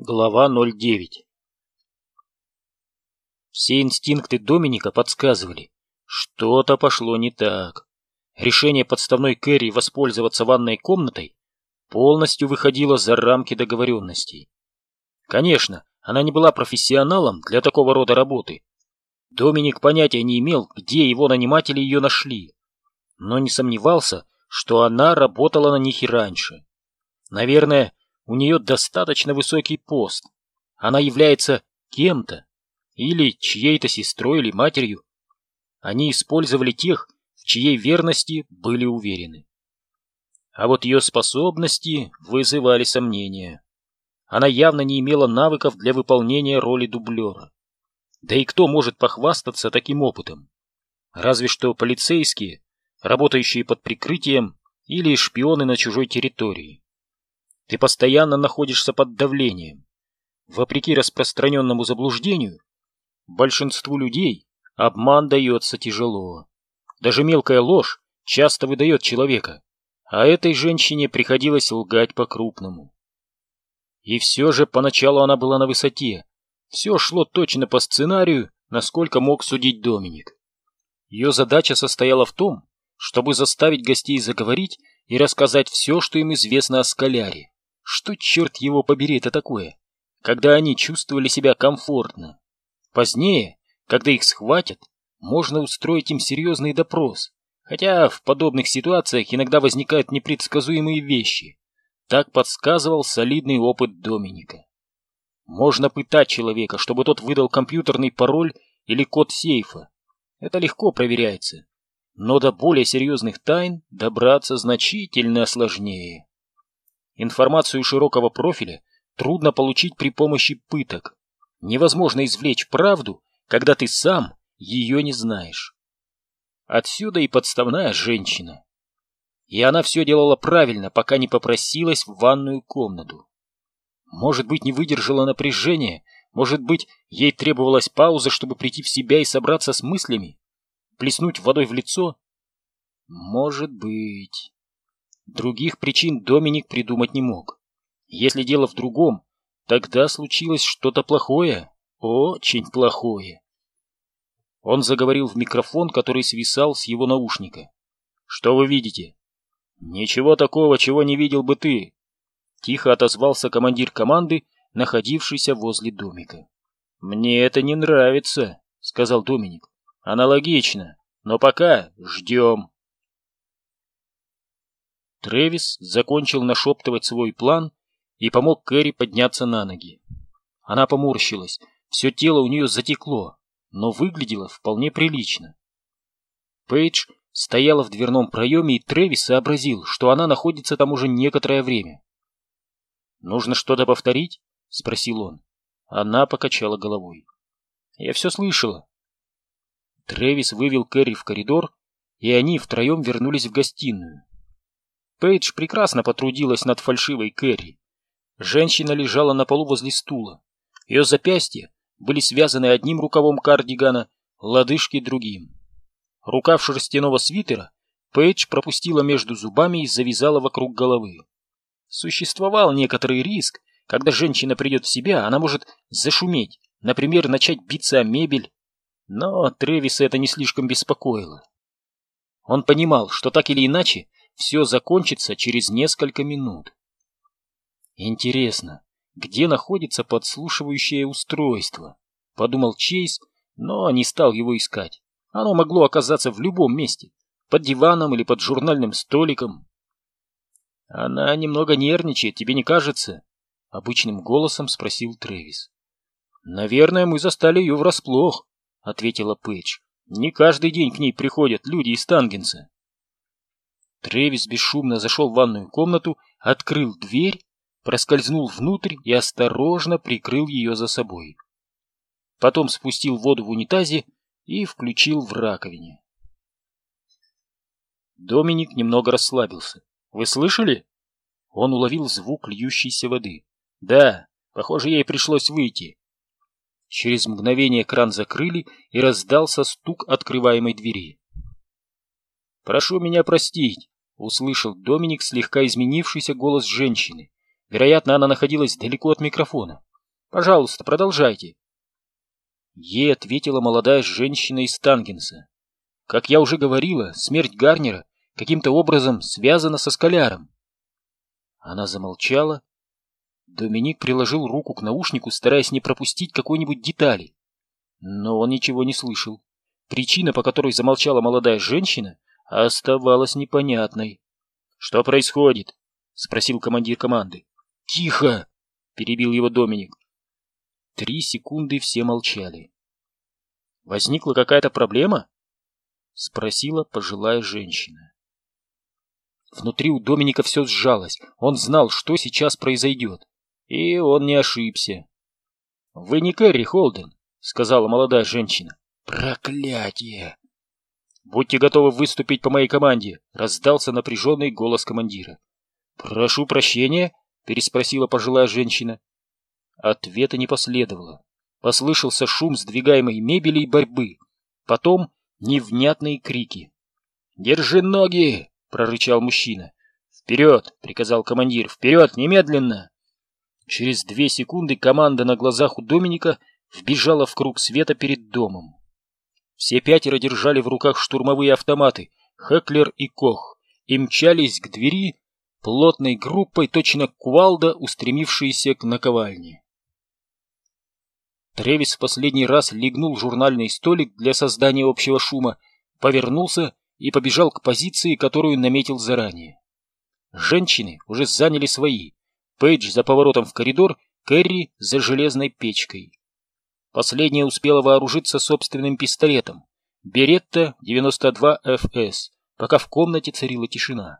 Глава 09 Все инстинкты Доминика подсказывали, что-то пошло не так. Решение подставной Кэрри воспользоваться ванной комнатой полностью выходило за рамки договоренностей. Конечно, она не была профессионалом для такого рода работы. Доминик понятия не имел, где его наниматели ее нашли, но не сомневался, что она работала на них и раньше. Наверное, у нее достаточно высокий пост. Она является кем-то, или чьей-то сестрой или матерью. Они использовали тех, в чьей верности были уверены. А вот ее способности вызывали сомнения. Она явно не имела навыков для выполнения роли дублера. Да и кто может похвастаться таким опытом? Разве что полицейские, работающие под прикрытием, или шпионы на чужой территории. Ты постоянно находишься под давлением. Вопреки распространенному заблуждению, большинству людей обман дается тяжело. Даже мелкая ложь часто выдает человека, а этой женщине приходилось лгать по-крупному. И все же поначалу она была на высоте. Все шло точно по сценарию, насколько мог судить Доминик. Ее задача состояла в том, чтобы заставить гостей заговорить и рассказать все, что им известно о Скаляре. Что, черт его побери, это такое? Когда они чувствовали себя комфортно. Позднее, когда их схватят, можно устроить им серьезный допрос. Хотя в подобных ситуациях иногда возникают непредсказуемые вещи. Так подсказывал солидный опыт Доминика. Можно пытать человека, чтобы тот выдал компьютерный пароль или код сейфа. Это легко проверяется. Но до более серьезных тайн добраться значительно сложнее. Информацию широкого профиля трудно получить при помощи пыток. Невозможно извлечь правду, когда ты сам ее не знаешь. Отсюда и подставная женщина. И она все делала правильно, пока не попросилась в ванную комнату. Может быть, не выдержала напряжения, может быть, ей требовалась пауза, чтобы прийти в себя и собраться с мыслями, плеснуть водой в лицо? Может быть... Других причин Доминик придумать не мог. Если дело в другом, тогда случилось что-то плохое, очень плохое. Он заговорил в микрофон, который свисал с его наушника. «Что вы видите?» «Ничего такого, чего не видел бы ты», — тихо отозвался командир команды, находившийся возле домика. «Мне это не нравится», — сказал Доминик. «Аналогично, но пока ждем». Трэвис закончил нашептывать свой план и помог Кэрри подняться на ноги. Она поморщилась, все тело у нее затекло, но выглядело вполне прилично. Пейдж стояла в дверном проеме, и Трэвис сообразил, что она находится там уже некоторое время. «Нужно что-то повторить?» — спросил он. Она покачала головой. «Я все слышала». Трэвис вывел Кэрри в коридор, и они втроем вернулись в гостиную. Пейдж прекрасно потрудилась над фальшивой Кэрри. Женщина лежала на полу возле стула. Ее запястья были связаны одним рукавом кардигана, лодыжки другим. Рукав шерстяного свитера Пейдж пропустила между зубами и завязала вокруг головы. Существовал некоторый риск, когда женщина придет в себя, она может зашуметь, например, начать биться о мебель. Но Тревиса это не слишком беспокоило. Он понимал, что так или иначе все закончится через несколько минут. Интересно, где находится подслушивающее устройство? Подумал Чейз, но не стал его искать. Оно могло оказаться в любом месте, под диваном или под журнальным столиком. Она немного нервничает, тебе не кажется? Обычным голосом спросил Трэвис. Наверное, мы застали ее врасплох, ответила Пэтч. Не каждый день к ней приходят люди из Тангенса. Тревис бесшумно зашел в ванную комнату, открыл дверь, проскользнул внутрь и осторожно прикрыл ее за собой. Потом спустил воду в унитазе и включил в раковине. Доминик немного расслабился. «Вы слышали?» Он уловил звук льющейся воды. «Да, похоже, ей пришлось выйти». Через мгновение кран закрыли, и раздался стук открываемой двери. «Прошу меня простить», — услышал Доминик слегка изменившийся голос женщины. Вероятно, она находилась далеко от микрофона. Пожалуйста, продолжайте. Ей ответила молодая женщина из Тангенса. Как я уже говорила, смерть Гарнера каким-то образом связана со Скаляром. Она замолчала. Доминик приложил руку к наушнику, стараясь не пропустить какой-нибудь детали. Но он ничего не слышал. Причина, по которой замолчала молодая женщина, оставалась непонятной. «Что происходит?» — спросил командир команды. «Тихо!» — перебил его Доминик. Три секунды все молчали. «Возникла какая-то проблема?» — спросила пожилая женщина. Внутри у Доминика все сжалось. Он знал, что сейчас произойдет. И он не ошибся. «Вы не Кэрри Холден», — сказала молодая женщина. «Проклятие!» «Будьте готовы выступить по моей команде», — раздался напряженный голос командира. «Прошу прощения», — переспросила пожилая женщина. Ответа не последовало. Послышался шум сдвигаемой мебели и борьбы. Потом невнятные крики. «Держи ноги!» — прорычал мужчина. «Вперед!» — приказал командир. «Вперед! Немедленно!» Через две секунды команда на глазах у Доминика вбежала в круг света перед домом. Все пятеро держали в руках штурмовые автоматы, Хеклер и Кох, и мчались к двери плотной группой, точно кувалда, устремившиеся к наковальне. Тревис в последний раз легнул журнальный столик для создания общего шума, повернулся и побежал к позиции, которую наметил заранее. Женщины уже заняли свои. Пейдж за поворотом в коридор, Кэрри за железной печкой. Последняя успела вооружиться собственным пистолетом. Беретта 92 ФС, пока в комнате царила тишина.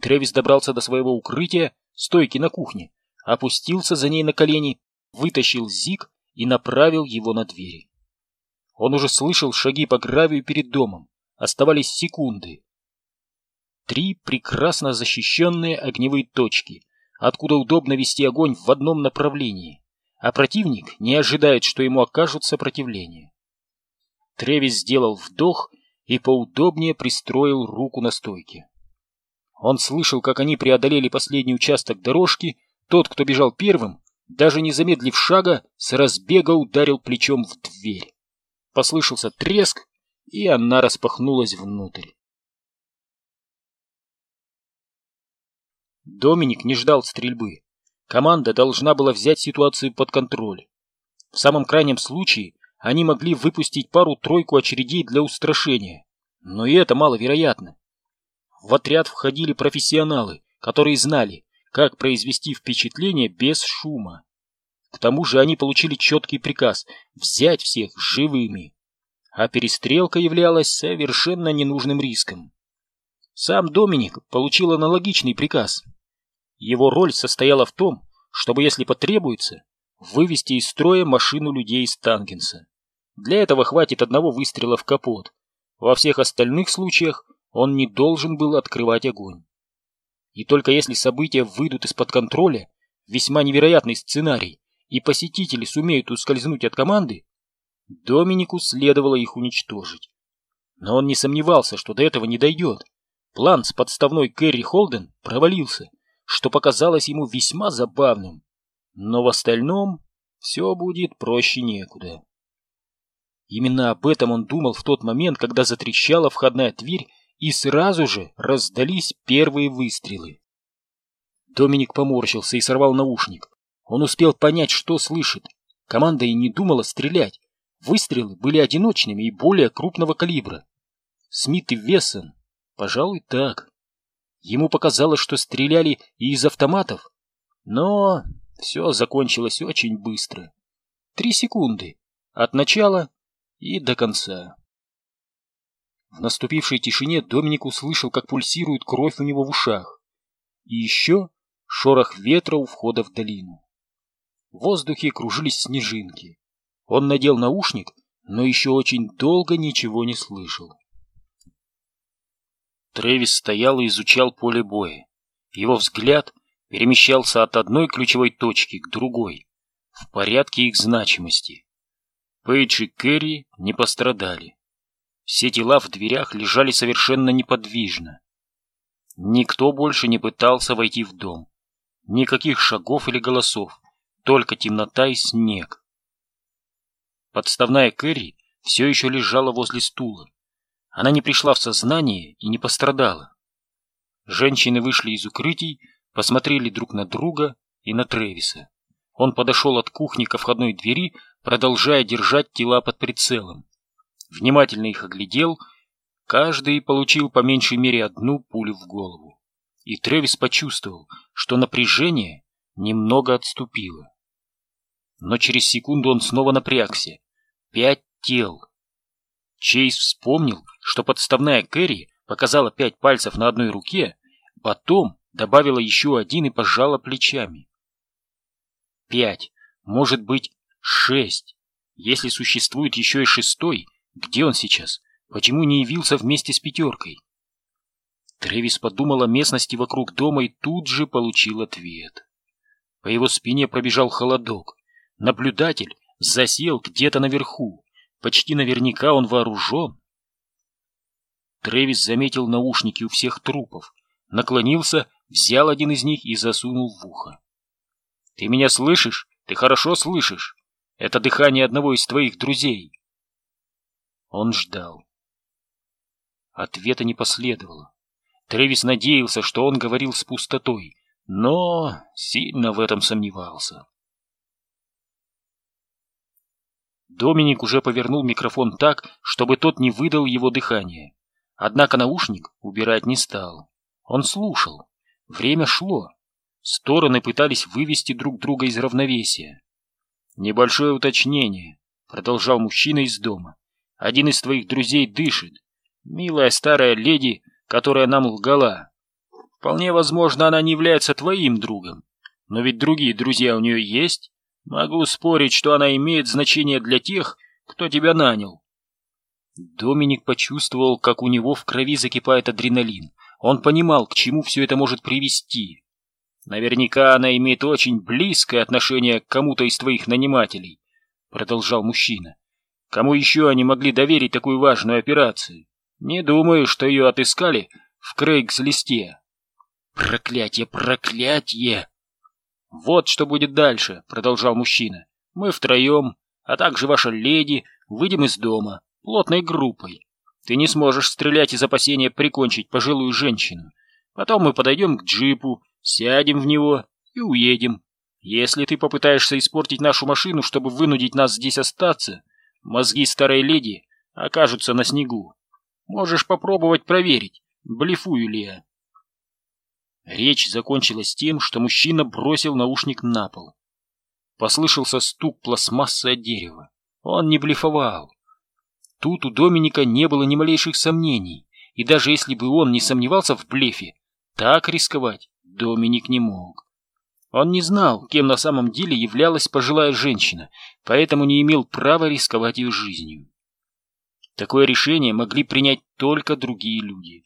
Тревис добрался до своего укрытия, стойки на кухне, опустился за ней на колени, вытащил зиг и направил его на двери. Он уже слышал шаги по гравию перед домом. Оставались секунды. Три прекрасно защищенные огневые точки, откуда удобно вести огонь в одном направлении, а противник не ожидает, что ему окажут сопротивление. Тревис сделал вдох и поудобнее пристроил руку на стойке. Он слышал, как они преодолели последний участок дорожки, тот, кто бежал первым, даже не замедлив шага, с разбега ударил плечом в дверь. Послышался треск, и она распахнулась внутрь. Доминик не ждал стрельбы. Команда должна была взять ситуацию под контроль. В самом крайнем случае они могли выпустить пару-тройку очередей для устрашения, но и это маловероятно. В отряд входили профессионалы, которые знали, как произвести впечатление без шума. К тому же они получили четкий приказ взять всех живыми а перестрелка являлась совершенно ненужным риском. Сам Доминик получил аналогичный приказ. Его роль состояла в том, чтобы, если потребуется, вывести из строя машину людей из Тангенса. Для этого хватит одного выстрела в капот. Во всех остальных случаях он не должен был открывать огонь. И только если события выйдут из-под контроля, весьма невероятный сценарий, и посетители сумеют ускользнуть от команды, Доминику следовало их уничтожить. Но он не сомневался, что до этого не дойдет. План с подставной Кэрри Холден провалился, что показалось ему весьма забавным. Но в остальном все будет проще некуда. Именно об этом он думал в тот момент, когда затрещала входная дверь, и сразу же раздались первые выстрелы. Доминик поморщился и сорвал наушник. Он успел понять, что слышит. Команда и не думала стрелять. Выстрелы были одиночными и более крупного калибра. Смит и Вессон, пожалуй, так. Ему показалось, что стреляли и из автоматов, но все закончилось очень быстро. Три секунды от начала и до конца. В наступившей тишине Доминик услышал, как пульсирует кровь у него в ушах. И еще шорох ветра у входа в долину. В воздухе кружились снежинки. Он надел наушник, но еще очень долго ничего не слышал. Трэвис стоял и изучал поле боя. Его взгляд перемещался от одной ключевой точки к другой, в порядке их значимости. Пейдж и Кэрри не пострадали. Все тела в дверях лежали совершенно неподвижно. Никто больше не пытался войти в дом. Никаких шагов или голосов. только темнота и снег. Подставная Кэрри все еще лежала возле стула. Она не пришла в сознание и не пострадала. Женщины вышли из укрытий, посмотрели друг на друга и на Тревиса. Он подошел от кухни ко входной двери, продолжая держать тела под прицелом. Внимательно их оглядел, каждый получил по меньшей мере одну пулю в голову. И Тревис почувствовал, что напряжение немного отступило. Но через секунду он снова напрягся. Пять тел. Чейз вспомнил, что подставная Кэрри показала пять пальцев на одной руке, потом добавила еще один и пожала плечами. Пять, может быть, шесть. Если существует еще и шестой, где он сейчас? Почему не явился вместе с пятеркой? Тревис подумал о местности вокруг дома и тут же получил ответ. По его спине пробежал холодок. Наблюдатель засел где-то наверху. Почти наверняка он вооружен. Тревис заметил наушники у всех трупов, наклонился, взял один из них и засунул в ухо. «Ты меня слышишь? Ты хорошо слышишь? Это дыхание одного из твоих друзей». Он ждал. Ответа не последовало. Тревис надеялся, что он говорил с пустотой, но сильно в этом сомневался. Доминик уже повернул микрофон так, чтобы тот не выдал его дыхание. Однако наушник убирать не стал. Он слушал. Время шло. Стороны пытались вывести друг друга из равновесия. «Небольшое уточнение», — продолжал мужчина из дома. «Один из твоих друзей дышит. Милая старая леди, которая нам лгала. Вполне возможно, она не является твоим другом. Но ведь другие друзья у нее есть. Могу спорить, что она имеет значение для тех, кто тебя нанял. Доминик почувствовал, как у него в крови закипает адреналин. Он понимал, к чему все это может привести. Наверняка она имеет очень близкое отношение к кому-то из твоих нанимателей, продолжал мужчина. Кому еще они могли доверить такую важную операцию? Не думаю, что ее отыскали в Крейгс-листе. Проклятие, проклятие! «Вот что будет дальше», — продолжал мужчина. «Мы втроем, а также ваша леди, выйдем из дома, плотной группой. Ты не сможешь стрелять из опасения прикончить пожилую женщину. Потом мы подойдем к джипу, сядем в него и уедем. Если ты попытаешься испортить нашу машину, чтобы вынудить нас здесь остаться, мозги старой леди окажутся на снегу. Можешь попробовать проверить, блефую ли я». Речь закончилась тем, что мужчина бросил наушник на пол. Послышался стук пластмассы от дерева. Он не блефовал. Тут у Доминика не было ни малейших сомнений, и даже если бы он не сомневался в блефе, так рисковать Доминик не мог. Он не знал, кем на самом деле являлась пожилая женщина, поэтому не имел права рисковать ее жизнью. Такое решение могли принять только другие люди.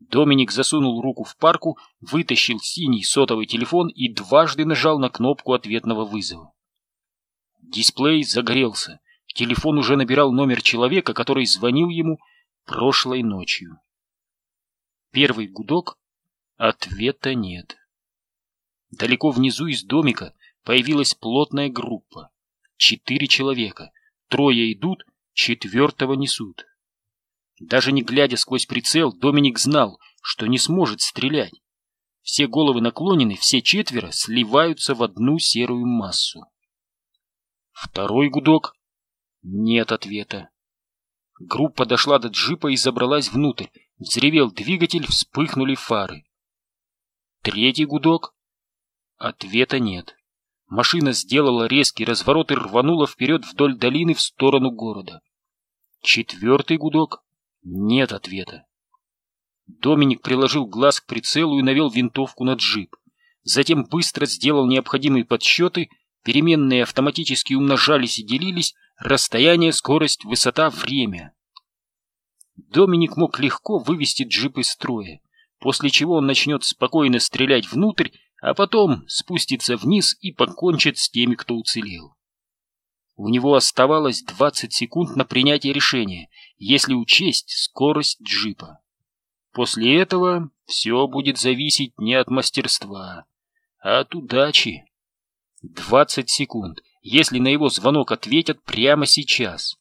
Доминик засунул руку в парку, вытащил синий сотовый телефон и дважды нажал на кнопку ответного вызова. Дисплей загорелся. Телефон уже набирал номер человека, который звонил ему прошлой ночью. Первый гудок. Ответа нет. Далеко внизу из домика появилась плотная группа. Четыре человека. Трое идут, четвертого несут. Даже не глядя сквозь прицел, Доминик знал, что не сможет стрелять. Все головы наклонены, все четверо сливаются в одну серую массу. Второй гудок. Нет ответа. Группа дошла до джипа и забралась внутрь. Взревел двигатель, вспыхнули фары. Третий гудок. Ответа нет. Машина сделала резкий разворот и рванула вперед вдоль долины в сторону города. Четвертый гудок. Нет ответа. Доминик приложил глаз к прицелу и навел винтовку на джип. Затем быстро сделал необходимые подсчеты, переменные автоматически умножались и делились, расстояние, скорость, высота, время. Доминик мог легко вывести джип из строя, после чего он начнет спокойно стрелять внутрь, а потом спустится вниз и покончит с теми, кто уцелел. У него оставалось 20 секунд на принятие решения, если учесть скорость джипа. После этого все будет зависеть не от мастерства, а от удачи. 20 секунд, если на его звонок ответят прямо сейчас.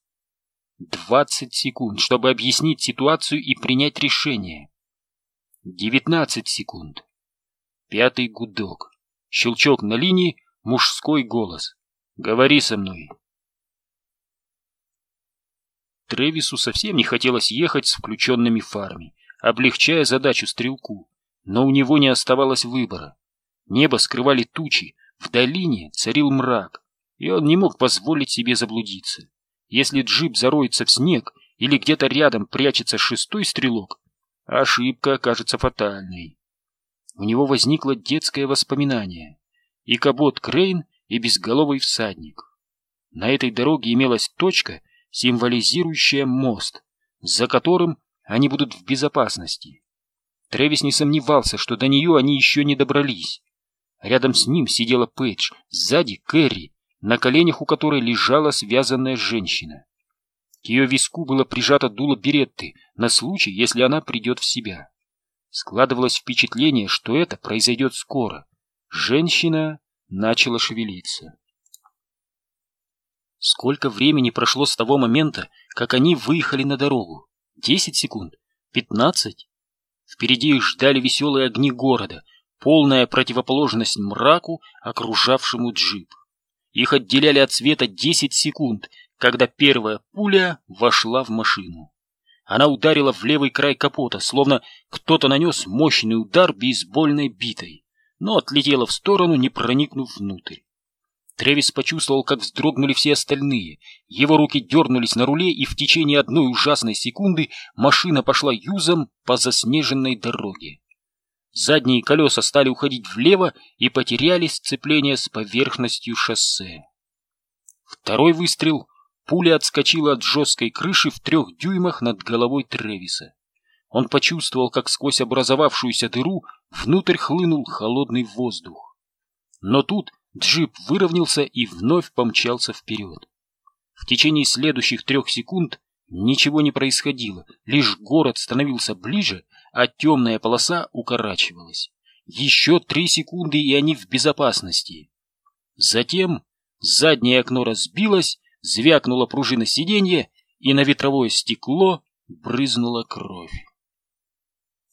20 секунд, чтобы объяснить ситуацию и принять решение. 19 секунд. Пятый гудок. Щелчок на линии, мужской голос. «Говори со мной». Тревису совсем не хотелось ехать с включенными фарами, облегчая задачу стрелку, но у него не оставалось выбора. Небо скрывали тучи, в долине царил мрак, и он не мог позволить себе заблудиться. Если джип зароется в снег или где-то рядом прячется шестой стрелок, ошибка окажется фатальной. У него возникло детское воспоминание. И кабот Крейн, и безголовый всадник. На этой дороге имелась точка, символизирующая мост, за которым они будут в безопасности. Трэвис не сомневался, что до нее они еще не добрались. Рядом с ним сидела Пейдж, сзади Кэрри, на коленях у которой лежала связанная женщина. К ее виску было прижато дуло беретты на случай, если она придет в себя. Складывалось впечатление, что это произойдет скоро. Женщина начала шевелиться. Сколько времени прошло с того момента, как они выехали на дорогу? Десять секунд? Пятнадцать? Впереди их ждали веселые огни города, полная противоположность мраку, окружавшему джип. Их отделяли от света десять секунд, когда первая пуля вошла в машину. Она ударила в левый край капота, словно кто-то нанес мощный удар бейсбольной битой, но отлетела в сторону, не проникнув внутрь. Тревис почувствовал, как вздрогнули все остальные. Его руки дернулись на руле, и в течение одной ужасной секунды машина пошла юзом по заснеженной дороге. Задние колеса стали уходить влево и потеряли сцепление с поверхностью шоссе. Второй выстрел Пуля отскочила от жесткой крыши в трех дюймах над головой Тревиса. Он почувствовал, как сквозь образовавшуюся дыру внутрь хлынул холодный воздух. Но тут джип выровнялся и вновь помчался вперед. В течение следующих трех секунд ничего не происходило, лишь город становился ближе, а темная полоса укорачивалась. Еще три секунды, и они в безопасности. Затем заднее окно разбилось, звякнула пружина сиденья, и на ветровое стекло брызнула кровь.